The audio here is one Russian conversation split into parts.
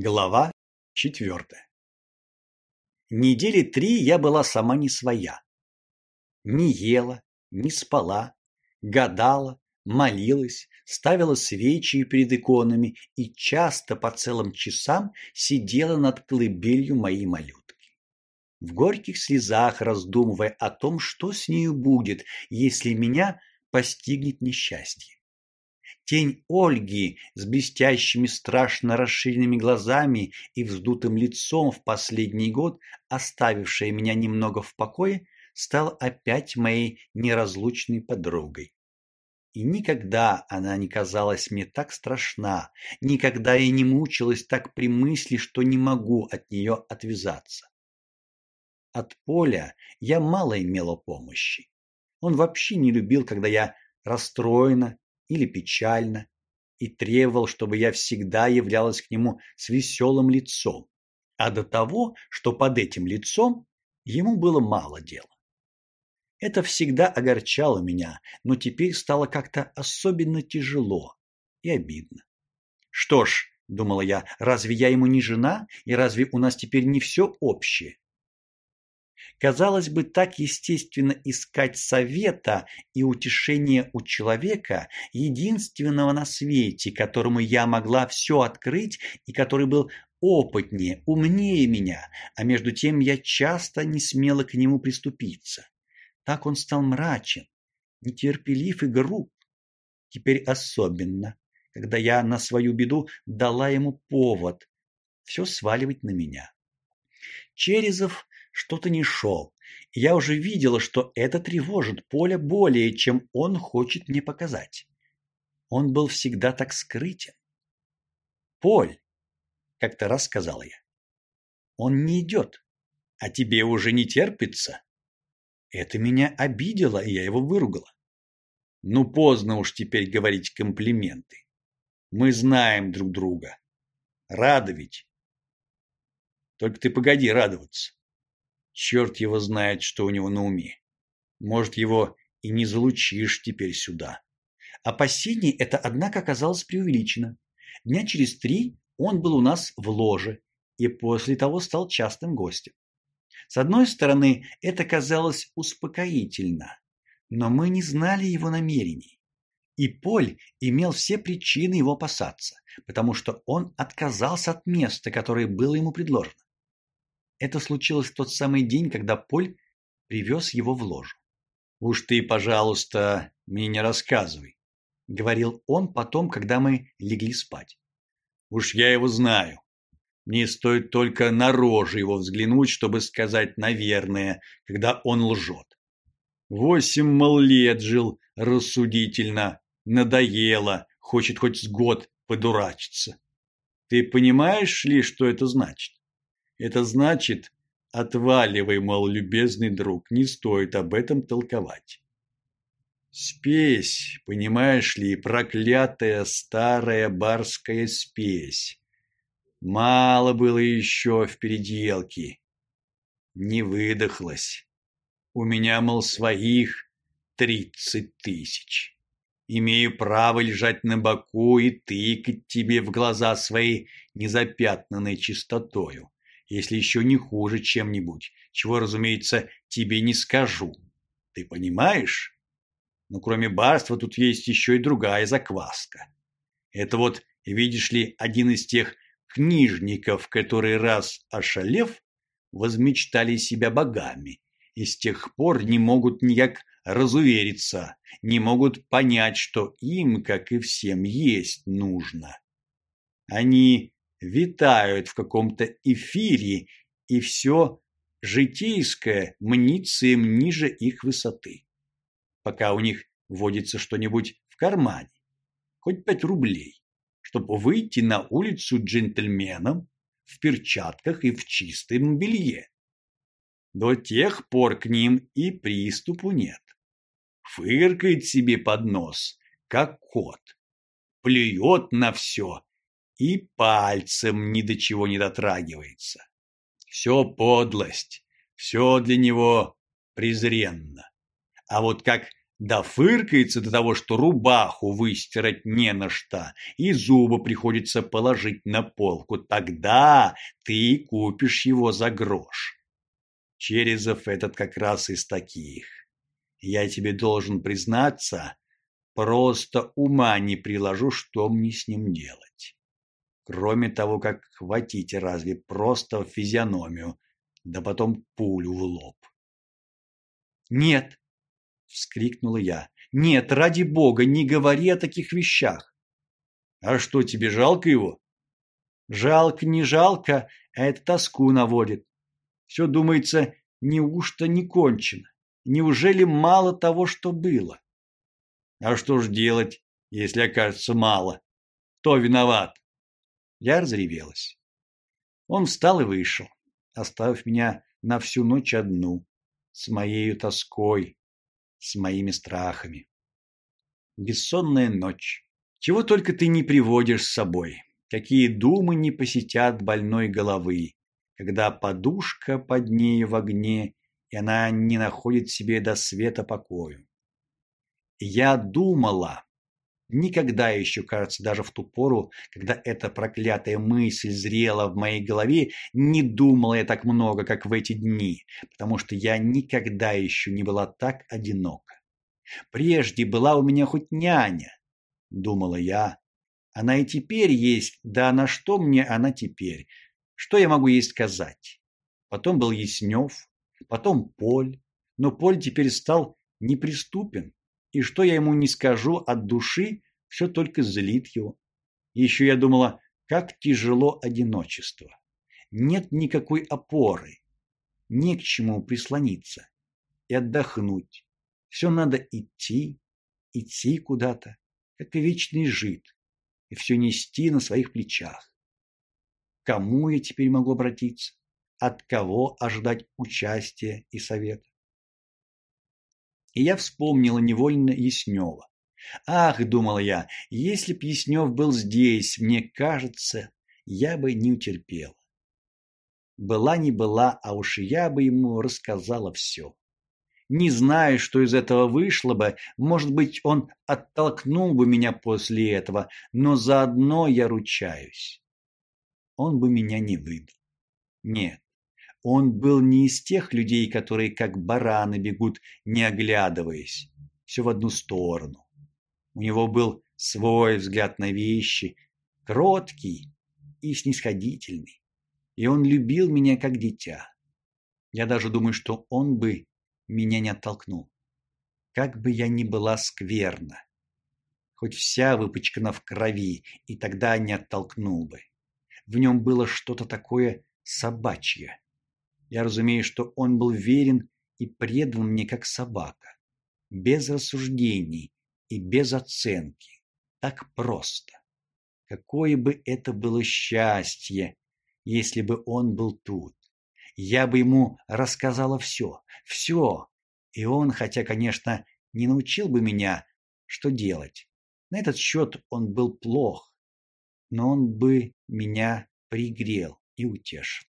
Глава четвертая. Недели три я была сама не своя. Не ела, не спала, гадала, молилась, ставила свечи перед иконами и часто по целым часам сидела над колыбелью моей малютки. В горьких слезах раздумывая о том, что с нею будет, если меня постигнет несчастье. Тень Ольги с блестящими страшно расширенными глазами и вздутым лицом в последний год, оставившая меня немного в покое, стала опять моей неразлучной подругой. И никогда она не казалась мне так страшна, никогда я не мучилась так при мысли, что не могу от нее отвязаться. От Поля я мало имела помощи. Он вообще не любил, когда я расстроена или печально и требовал, чтобы я всегда являлась к нему с веселым лицом, а до того, что под этим лицом ему было мало дела. Это всегда огорчало меня, но теперь стало как-то особенно тяжело и обидно. Что ж, думала я, разве я ему не жена, и разве у нас теперь не все общее? Казалось бы, так естественно искать совета и утешения у человека, единственного на свете, которому я могла все открыть и который был опытнее, умнее меня, а между тем я часто не смела к нему приступиться. Так он стал мрачен, нетерпелив и груб. Теперь особенно, когда я на свою беду дала ему повод все сваливать на меня. Черезов что-то не шел. Я уже видела, что это тревожит Поля более, чем он хочет мне показать. Он был всегда так скрытен. Поль, как-то раз сказала я. Он не идет, а тебе уже не терпится. Это меня обидело, и я его выругала. Ну поздно уж теперь говорить комплименты. Мы знаем друг друга. Ведь. Только ты погоди радоваться. Черт его знает, что у него на уме. Может, его и не залучишь теперь сюда. Опасение это, однако, оказалось преувеличено. Дня через три он был у нас в ложе и после того стал частым гостем. С одной стороны, это казалось успокоительно, но мы не знали его намерений. И Поль имел все причины его опасаться, потому что он отказался от места, которое было ему предложено. Это случилось в тот самый день, когда Поль привез его в ложу. «Уж ты, пожалуйста, мне не рассказывай», — говорил он потом, когда мы легли спать. «Уж я его знаю. Мне стоит только на рожу его взглянуть, чтобы сказать «наверное», когда он лжет. Восемь, мол, лет жил рассудительно, надоело, хочет хоть с год подурачиться. Ты понимаешь ли, что это значит? Это значит, отваливай, мол, любезный друг, не стоит об этом толковать. Спесь, понимаешь ли, проклятая старая барская спесь. Мало было еще в переделке. Не выдохлась. У меня, мол, своих тридцать тысяч. Имею право лежать на боку и тыкать тебе в глаза своей незапятнанной чистотою если еще не хуже чем-нибудь, чего, разумеется, тебе не скажу. Ты понимаешь? Но кроме барства тут есть еще и другая закваска. Это вот, видишь ли, один из тех книжников, которые раз ошалев, возмечтали себя богами и с тех пор не могут никак разувериться, не могут понять, что им, как и всем, есть нужно. Они витают в каком-то эфире, и все житейское мнится им ниже их высоты. Пока у них водится что-нибудь в кармане, хоть пять рублей, чтобы выйти на улицу джентльменом в перчатках и в чистом белье. До тех пор к ним и приступу нет. Фыркает себе под нос, как кот, плюет на все и пальцем ни до чего не дотрагивается. Все подлость, все для него презренно. А вот как Да фыркается до того, что рубаху выстирать не на что, и зубы приходится положить на полку. Тогда ты купишь его за грош. Черезов этот как раз из таких. Я тебе должен признаться, просто ума не приложу, что мне с ним делать. Кроме того, как хватить разве просто в физиономию, да потом пулю в лоб. Нет, вскрикнула я. Нет, ради бога, не говори о таких вещах. А что тебе жалко его? Жалко, не жалко, а это тоску наводит. Все думается, неужто не кончено? Неужели мало того, что было? А что ж делать, если окажется мало? Кто виноват? Я разревелась. Он встал и вышел, оставив меня на всю ночь одну, с моей тоской, с моими страхами. Бессонная ночь. Чего только ты не приводишь с собой, какие думы не посетят больной головы, когда подушка под ней в огне, и она не находит себе до света покою. Я думала, никогда еще, кажется, даже в ту пору, когда эта проклятая мысль зрела в моей голове, не думала я так много, как в эти дни, потому что я никогда еще не была так одинока. Прежде была у меня хоть няня, думала я. Она и теперь есть, да на что мне она теперь? Что я могу ей сказать? Потом был Яснев, потом Поль, но Поль теперь стал неприступен и что я ему не скажу от души, все только злит его. Еще я думала, как тяжело одиночество. Нет никакой опоры, не к чему прислониться и отдохнуть. Все надо идти, идти куда-то, как и вечный жид, и все нести на своих плечах. кому я теперь могу обратиться? От кого ожидать участия и совета? И я вспомнила невольно Яснева. Ах, думала я, если б Яснев был здесь, мне кажется, я бы не утерпела. Была не была, а уж я бы ему рассказала все. Не знаю, что из этого вышло бы, может быть, он оттолкнул бы меня после этого, но заодно я ручаюсь. Он бы меня не выдал. Нет, он был не из тех людей, которые как бараны бегут, не оглядываясь, все в одну сторону. У него был свой взгляд на вещи, кроткий и снисходительный. И он любил меня как дитя. Я даже думаю, что он бы меня не оттолкнул. Как бы я ни была скверна, хоть вся выпачкана в крови, и тогда не оттолкнул бы. В нем было что-то такое собачье. Я разумею, что он был верен и предан мне как собака, без рассуждений и без оценки, так просто. Какое бы это было счастье, если бы он был тут. Я бы ему рассказала все, все, и он, хотя, конечно, не научил бы меня, что делать. На этот счет он был плох, но он бы меня пригрел и утешил.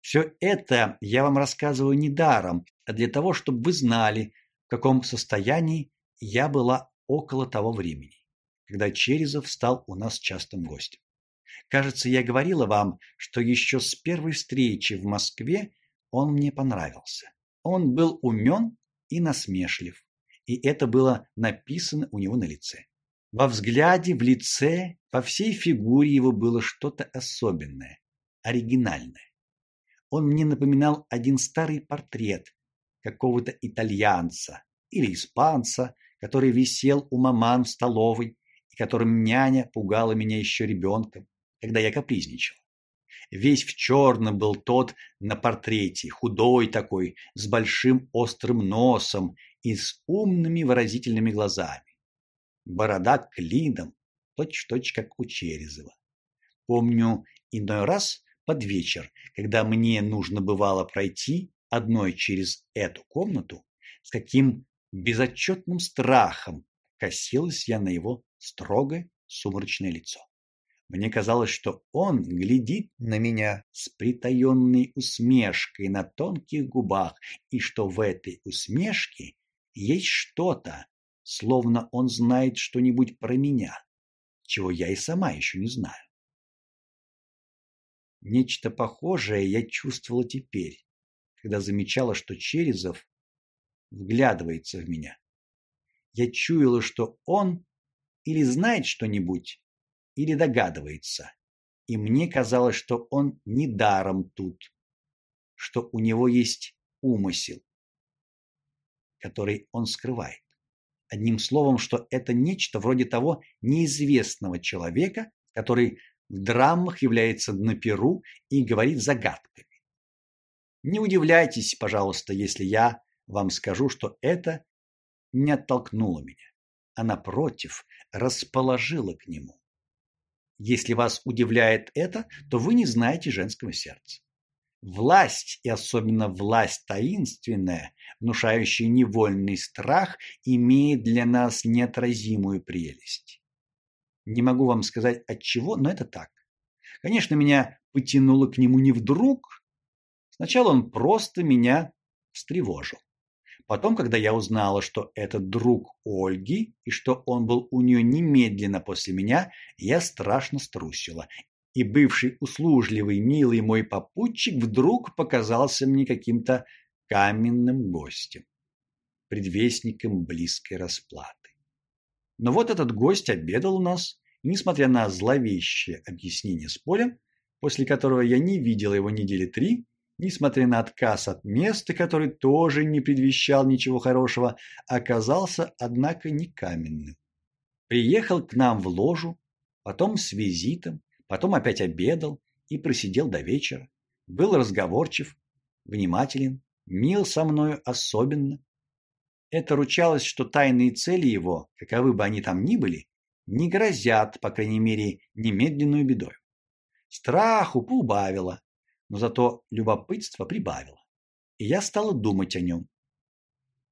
Все это я вам рассказываю не даром, а для того, чтобы вы знали, в каком состоянии я была около того времени, когда Черезов стал у нас частым гостем. Кажется, я говорила вам, что еще с первой встречи в Москве он мне понравился. Он был умен и насмешлив, и это было написано у него на лице. Во взгляде, в лице, по всей фигуре его было что-то особенное, оригинальное он мне напоминал один старый портрет какого-то итальянца или испанца, который висел у маман в столовой и которым няня пугала меня еще ребенком, когда я капризничал. Весь в черном был тот на портрете, худой такой, с большим острым носом и с умными выразительными глазами. Борода клином, точь-точь как у Черезова. Помню, иной раз под вечер, когда мне нужно бывало пройти одной через эту комнату, с каким безотчетным страхом косилась я на его строгое сумрачное лицо. Мне казалось, что он глядит на меня с притаенной усмешкой на тонких губах, и что в этой усмешке есть что-то, словно он знает что-нибудь про меня, чего я и сама еще не знаю. Нечто похожее я чувствовала теперь, когда замечала, что Черезов вглядывается в меня. Я чуяла, что он или знает что-нибудь, или догадывается. И мне казалось, что он не даром тут, что у него есть умысел, который он скрывает. Одним словом, что это нечто вроде того неизвестного человека, который в драмах является на перу и говорит загадками. Не удивляйтесь, пожалуйста, если я вам скажу, что это не оттолкнуло меня, а напротив, расположило к нему. Если вас удивляет это, то вы не знаете женского сердца. Власть, и особенно власть таинственная, внушающая невольный страх, имеет для нас неотразимую прелесть. Не могу вам сказать от чего, но это так. Конечно, меня потянуло к нему не вдруг. Сначала он просто меня встревожил. Потом, когда я узнала, что это друг Ольги и что он был у нее немедленно после меня, я страшно струсила. И бывший услужливый, милый мой попутчик вдруг показался мне каким-то каменным гостем, предвестником близкой расплаты. Но вот этот гость обедал у нас, и несмотря на зловещее объяснение с полем, после которого я не видела его недели три, несмотря на отказ от места, который тоже не предвещал ничего хорошего, оказался, однако, не каменным. Приехал к нам в ложу, потом с визитом, потом опять обедал и просидел до вечера. Был разговорчив, внимателен, мил со мною особенно. Это ручалось, что тайные цели его, каковы бы они там ни были, не грозят, по крайней мере, немедленную бедой. Страху поубавило, но зато любопытство прибавило. И я стала думать о нем.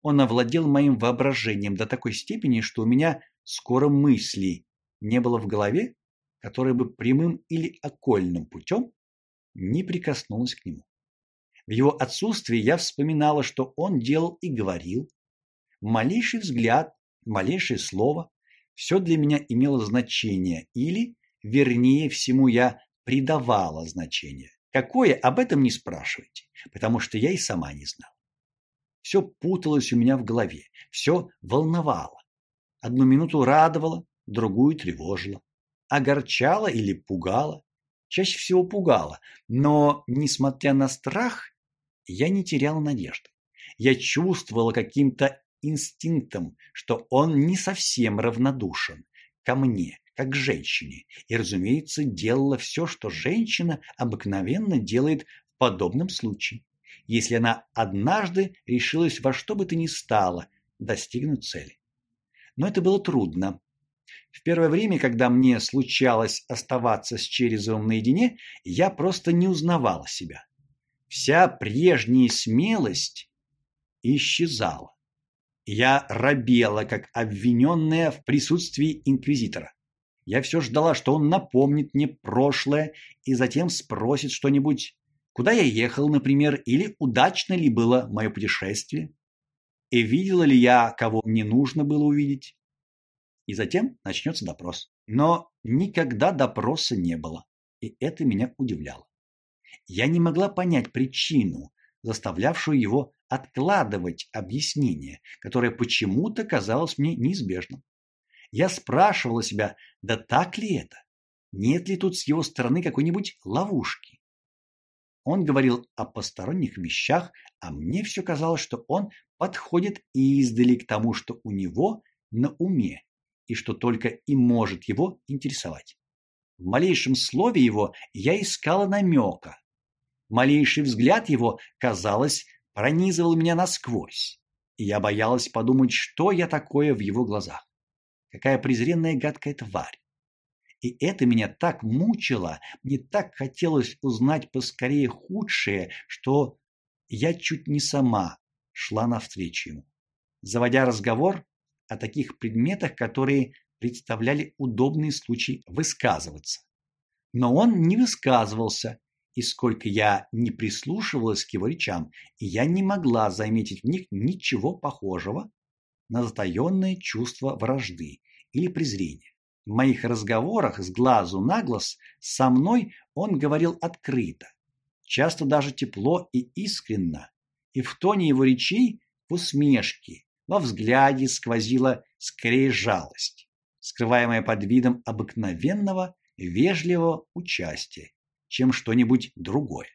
Он овладел моим воображением до такой степени, что у меня скоро мысли не было в голове, которая бы прямым или окольным путем не прикоснулась к нему. В его отсутствии я вспоминала, что он делал и говорил. Малейший взгляд, малейшее слово все для меня имело значение или, вернее всему, я придавала значение. Какое, об этом не спрашивайте, потому что я и сама не знала. Все путалось у меня в голове, все волновало. Одну минуту радовало, другую тревожило, огорчало или пугало. Чаще всего пугало, но, несмотря на страх, я не теряла надежды. Я чувствовала каким-то инстинктом, что он не совсем равнодушен ко мне, как женщине, и, разумеется, делала все, что женщина обыкновенно делает в подобном случае, если она однажды решилась во что бы то ни стало достигнуть цели. Но это было трудно. В первое время, когда мне случалось оставаться с Черезовым наедине, я просто не узнавала себя. Вся прежняя смелость исчезала. Я робела, как обвиненная в присутствии инквизитора. Я все ждала, что он напомнит мне прошлое и затем спросит что-нибудь, куда я ехал, например, или удачно ли было мое путешествие, и видела ли я, кого мне нужно было увидеть. И затем начнется допрос. Но никогда допроса не было, и это меня удивляло. Я не могла понять причину, заставлявшую его откладывать объяснение, которое почему-то казалось мне неизбежным. Я спрашивала себя, да так ли это? Нет ли тут с его стороны какой-нибудь ловушки? Он говорил о посторонних вещах, а мне все казалось, что он подходит издали к тому, что у него на уме, и что только и может его интересовать. В малейшем слове его я искала намека. Малейший взгляд его, казалось, пронизывал меня насквозь, и я боялась подумать, что я такое в его глазах. Какая презренная гадкая тварь. И это меня так мучило, мне так хотелось узнать поскорее худшее, что я чуть не сама шла навстречу ему, заводя разговор о таких предметах, которые представляли удобный случай высказываться. Но он не высказывался, и сколько я не прислушивалась к его речам, я не могла заметить в них ничего похожего на затаённое чувство вражды или презрения. В моих разговорах с глазу на глаз со мной он говорил открыто, часто даже тепло и искренно, и в тоне его речей, в усмешке, во взгляде сквозила скорее жалость, скрываемая под видом обыкновенного вежливого участия, чем что-нибудь другое.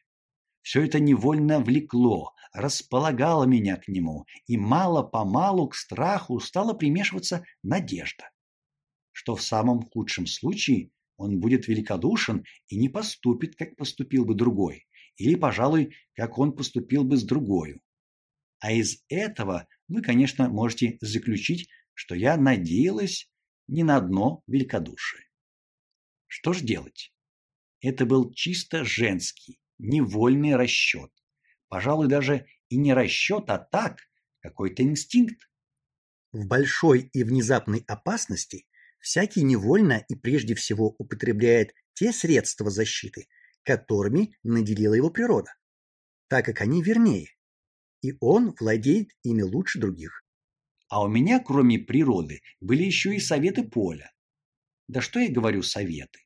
Все это невольно влекло, располагало меня к нему, и мало-помалу к страху стала примешиваться надежда, что в самом худшем случае он будет великодушен и не поступит, как поступил бы другой, или, пожалуй, как он поступил бы с другой. А из этого вы, конечно, можете заключить, что я надеялась не на одно великодушие. Что ж делать? Это был чисто женский, невольный расчет. Пожалуй, даже и не расчет, а так, какой-то инстинкт. В большой и внезапной опасности всякий невольно и прежде всего употребляет те средства защиты, которыми наделила его природа, так как они вернее, и он владеет ими лучше других. А у меня, кроме природы, были еще и советы поля. Да что я говорю советы?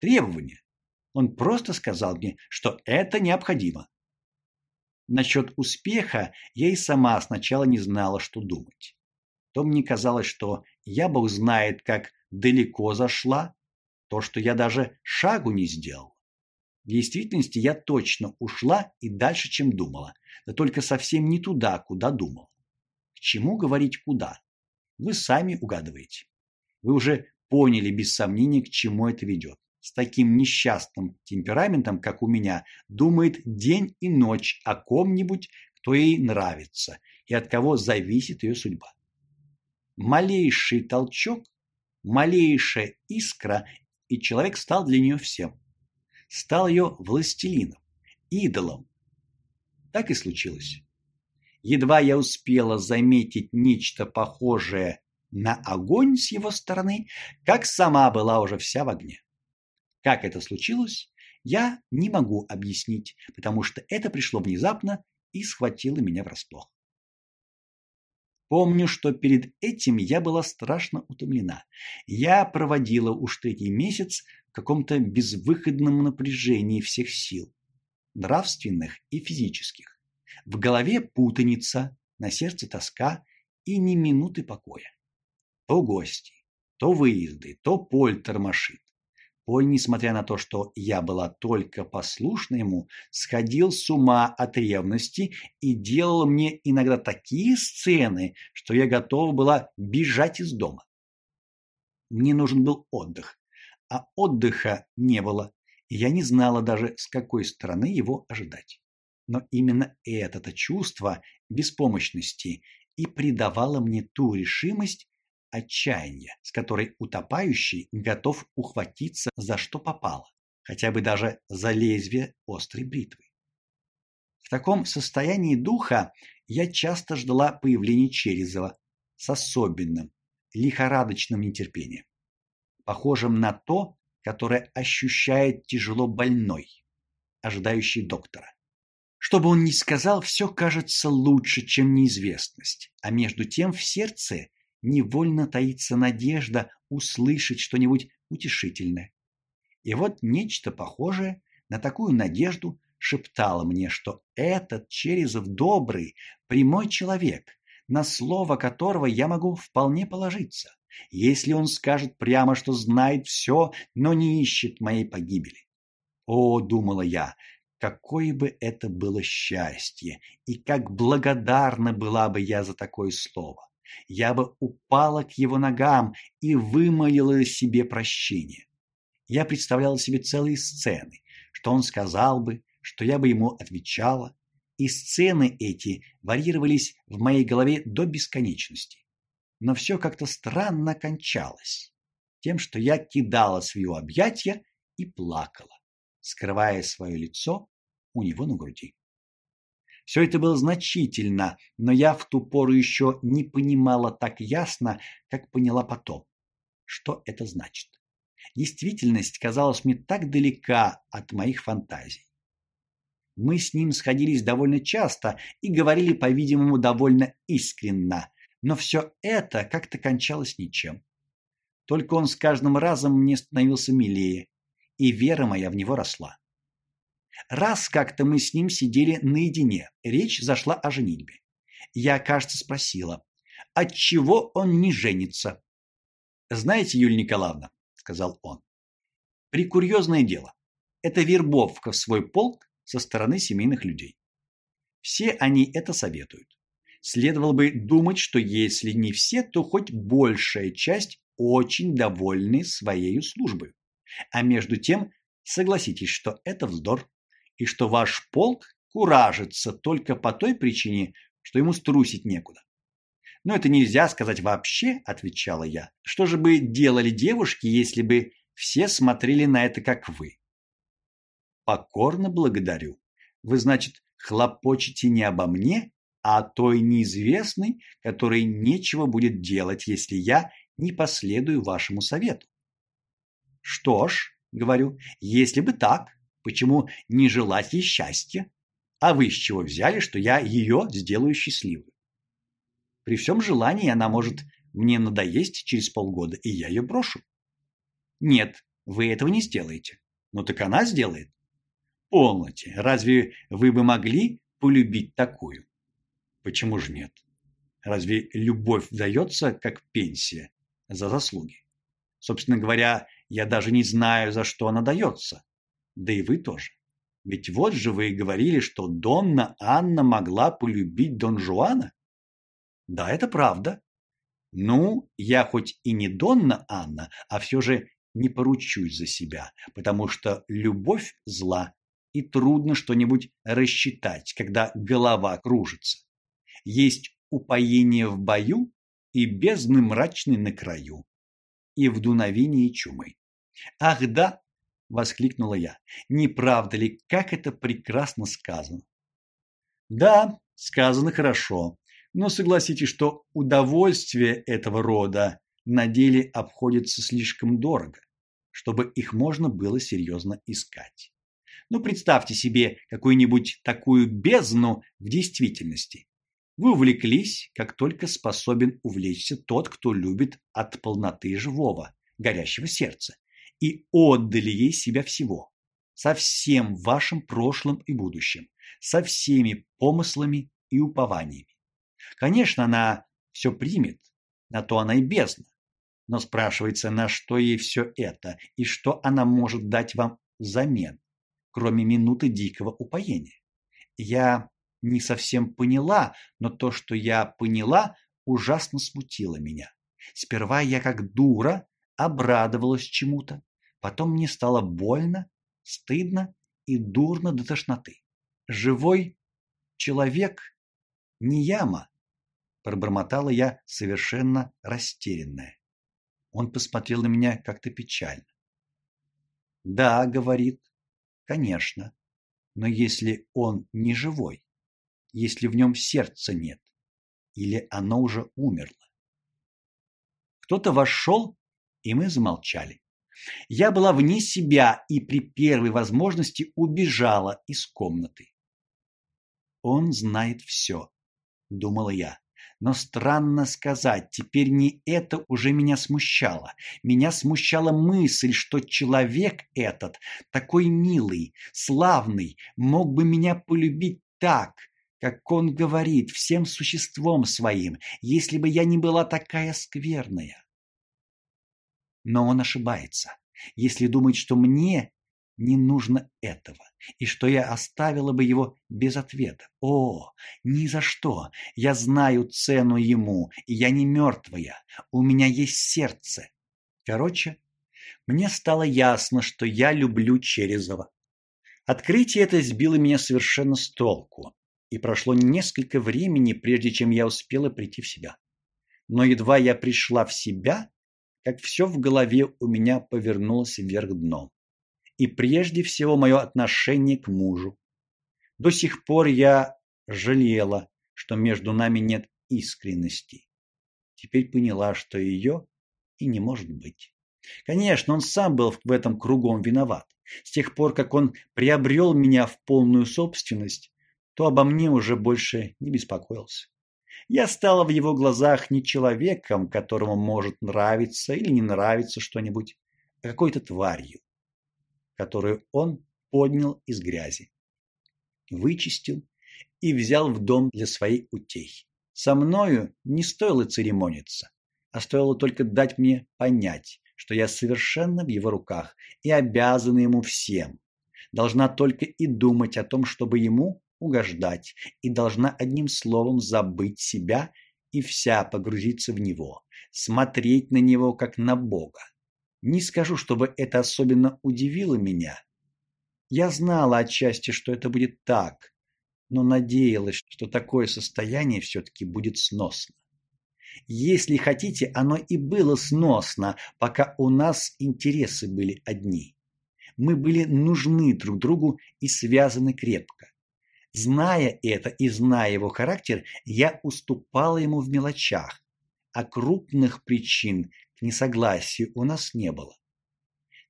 Требования. Он просто сказал мне, что это необходимо. Насчет успеха я и сама сначала не знала, что думать. То мне казалось, что я бог знает, как далеко зашла, то, что я даже шагу не сделал. В действительности я точно ушла и дальше, чем думала, да только совсем не туда, куда думал. К чему говорить куда? Вы сами угадываете. Вы уже поняли без сомнения, к чему это ведет с таким несчастным темпераментом, как у меня, думает день и ночь о ком-нибудь, кто ей нравится и от кого зависит ее судьба. Малейший толчок, малейшая искра, и человек стал для нее всем. Стал ее властелином, идолом. Так и случилось. Едва я успела заметить нечто похожее на огонь с его стороны, как сама была уже вся в огне. Как это случилось, я не могу объяснить, потому что это пришло внезапно и схватило меня врасплох. Помню, что перед этим я была страшно утомлена. Я проводила уж третий месяц в каком-то безвыходном напряжении всех сил, нравственных и физических. В голове путаница, на сердце тоска и ни минуты покоя. То гости, то выезды, то поль тормошит. Поль, несмотря на то, что я была только послушна ему, сходил с ума от ревности и делал мне иногда такие сцены, что я готова была бежать из дома. Мне нужен был отдых, а отдыха не было, и я не знала даже, с какой стороны его ожидать. Но именно это-то чувство беспомощности и придавало мне ту решимость, отчаяния, с которой утопающий готов ухватиться за что попало, хотя бы даже за лезвие острой бритвы. В таком состоянии духа я часто ждала появления Черезова с особенным лихорадочным нетерпением, похожим на то, которое ощущает тяжело больной, ожидающий доктора. Что бы он ни сказал, все кажется лучше, чем неизвестность, а между тем в сердце невольно таится надежда услышать что-нибудь утешительное. И вот нечто похожее на такую надежду шептало мне, что этот Черезов добрый, прямой человек, на слово которого я могу вполне положиться, если он скажет прямо, что знает все, но не ищет моей погибели. О, думала я, какое бы это было счастье, и как благодарна была бы я за такое слово я бы упала к его ногам и вымолила себе прощение. Я представляла себе целые сцены, что он сказал бы, что я бы ему отвечала, и сцены эти варьировались в моей голове до бесконечности. Но все как-то странно кончалось тем, что я кидала в его объятия и плакала, скрывая свое лицо у него на груди. Все это было значительно, но я в ту пору еще не понимала так ясно, как поняла потом. Что это значит? Действительность казалась мне так далека от моих фантазий. Мы с ним сходились довольно часто и говорили, по-видимому, довольно искренно, Но все это как-то кончалось ничем. Только он с каждым разом мне становился милее, и вера моя в него росла. Раз как-то мы с ним сидели наедине, речь зашла о женитьбе. Я, кажется, спросила, отчего он не женится? Знаете, Юлия Николаевна, сказал он. Прикурьезное дело. Это вербовка в свой полк со стороны семейных людей. Все они это советуют. Следовало бы думать, что если не все, то хоть большая часть очень довольны своей службой. А между тем, согласитесь, что это вздор, и что ваш полк куражится только по той причине, что ему струсить некуда. Но это нельзя сказать вообще, отвечала я. Что же бы делали девушки, если бы все смотрели на это как вы? Покорно благодарю. Вы, значит, хлопочете не обо мне, а о той неизвестной, которой нечего будет делать, если я не последую вашему совету. Что ж, говорю, если бы так, почему не желать ей счастья? А вы с чего взяли, что я ее сделаю счастливой? При всем желании она может мне надоесть через полгода, и я ее брошу. Нет, вы этого не сделаете. Ну так она сделает. Полноте. Разве вы бы могли полюбить такую? Почему же нет? Разве любовь дается как пенсия за заслуги? Собственно говоря, я даже не знаю, за что она дается. Да и вы тоже. Ведь вот же вы и говорили, что Донна Анна могла полюбить Дон Жуана. Да, это правда. Ну, я хоть и не Донна Анна, а все же не поручусь за себя, потому что любовь зла, и трудно что-нибудь рассчитать, когда голова кружится. Есть упоение в бою и бездны мрачной на краю, и в дуновении чумы. Ах да, воскликнула я. Не правда ли, как это прекрасно сказано? Да, сказано хорошо. Но согласитесь, что удовольствие этого рода на деле обходится слишком дорого, чтобы их можно было серьезно искать. Ну представьте себе какую-нибудь такую бездну в действительности. Вы увлеклись, как только способен увлечься тот, кто любит от полноты живого, горящего сердца, и отдали ей себя всего, со всем вашим прошлым и будущим, со всеми помыслами и упованиями. Конечно, она все примет, на то она и бездна. Но спрашивается, на что ей все это и что она может дать вам взамен, кроме минуты дикого упоения. Я не совсем поняла, но то, что я поняла, ужасно смутило меня. Сперва я как дура обрадовалась чему-то, потом мне стало больно, стыдно и дурно до тошноты. Живой человек не яма, пробормотала я совершенно растерянная. Он посмотрел на меня как-то печально. Да, говорит. Конечно. Но если он не живой, если в нем сердца нет, или оно уже умерло. Кто-то вошел, и мы замолчали. Я была вне себя и при первой возможности убежала из комнаты. Он знает все, думала я. Но странно сказать, теперь не это уже меня смущало. Меня смущала мысль, что человек этот, такой милый, славный, мог бы меня полюбить так, как он говорит, всем существом своим, если бы я не была такая скверная. Но он ошибается, если думает, что мне не нужно этого, и что я оставила бы его без ответа. О, ни за что. Я знаю цену ему, и я не мертвая. У меня есть сердце. Короче, мне стало ясно, что я люблю Черезова. Открытие это сбило меня совершенно с толку, и прошло несколько времени, прежде чем я успела прийти в себя. Но едва я пришла в себя, как все в голове у меня повернулось вверх дном и прежде всего мое отношение к мужу. До сих пор я жалела, что между нами нет искренности. Теперь поняла, что ее и не может быть. Конечно, он сам был в этом кругом виноват. С тех пор, как он приобрел меня в полную собственность, то обо мне уже больше не беспокоился. Я стала в его глазах не человеком, которому может нравиться или не нравиться что-нибудь, а какой-то тварью, которую он поднял из грязи, вычистил и взял в дом для своей утехи. Со мною не стоило церемониться, а стоило только дать мне понять, что я совершенно в его руках и обязана ему всем. Должна только и думать о том, чтобы ему угождать, и должна одним словом забыть себя и вся погрузиться в него, смотреть на него как на Бога. Не скажу, чтобы это особенно удивило меня. Я знала отчасти, что это будет так, но надеялась, что такое состояние все таки будет сносно. Если хотите, оно и было сносно, пока у нас интересы были одни. Мы были нужны друг другу и связаны крепко. Зная это и зная его характер, я уступала ему в мелочах, а крупных причин к несогласию у нас не было.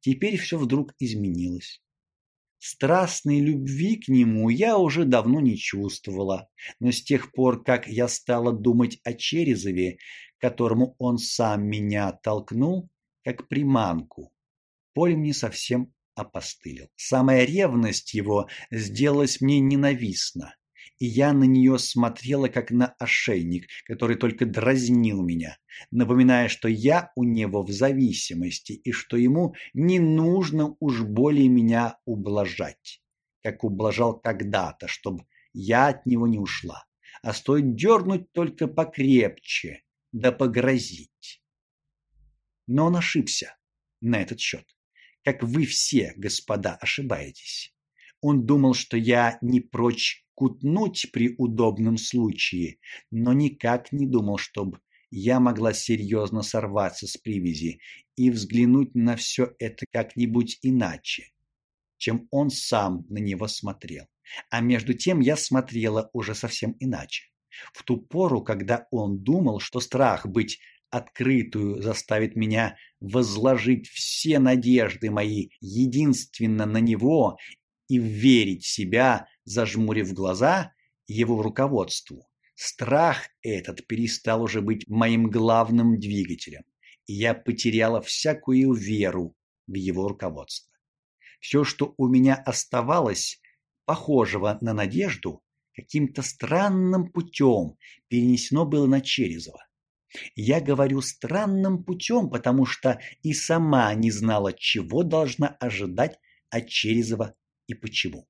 Теперь все вдруг изменилось. Страстной любви к нему я уже давно не чувствовала, но с тех пор, как я стала думать о Черезове, которому он сам меня толкнул, как приманку, поле мне совсем опостылил. Самая ревность его сделалась мне ненавистна, и я на нее смотрела как на ошейник, который только дразнил меня, напоминая, что я у него в зависимости и что ему не нужно уж более меня ублажать, как ублажал когда-то, чтобы я от него не ушла, а стоит дернуть только покрепче, да погрозить. Но он ошибся на этот счет как вы все, господа, ошибаетесь. Он думал, что я не прочь кутнуть при удобном случае, но никак не думал, чтобы я могла серьезно сорваться с привязи и взглянуть на все это как-нибудь иначе, чем он сам на него смотрел. А между тем я смотрела уже совсем иначе. В ту пору, когда он думал, что страх быть открытую заставит меня возложить все надежды мои единственно на него и верить себя, зажмурив глаза его руководству. Страх этот перестал уже быть моим главным двигателем, и я потеряла всякую веру в его руководство. Все, что у меня оставалось, похожего на надежду, каким-то странным путем перенесено было на Черезова. Я говорю странным путем, потому что и сама не знала, чего должна ожидать от Черезова и почему.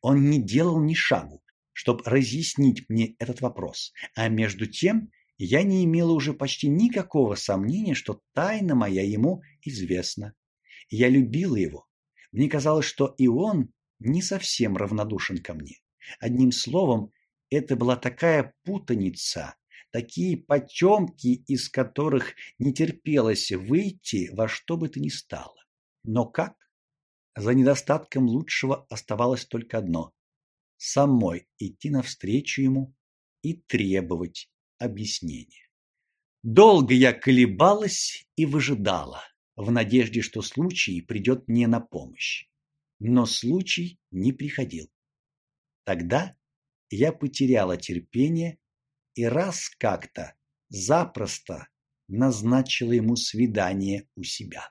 Он не делал ни шагу, чтобы разъяснить мне этот вопрос, а между тем я не имела уже почти никакого сомнения, что тайна моя ему известна. Я любила его. Мне казалось, что и он не совсем равнодушен ко мне. Одним словом, это была такая путаница, такие потемки, из которых не терпелось выйти во что бы то ни стало. Но как? За недостатком лучшего оставалось только одно самой идти навстречу ему и требовать объяснения. Долго я колебалась и выжидала, в надежде, что случай придет мне на помощь. Но случай не приходил. Тогда я потеряла терпение и раз как-то запросто назначила ему свидание у себя.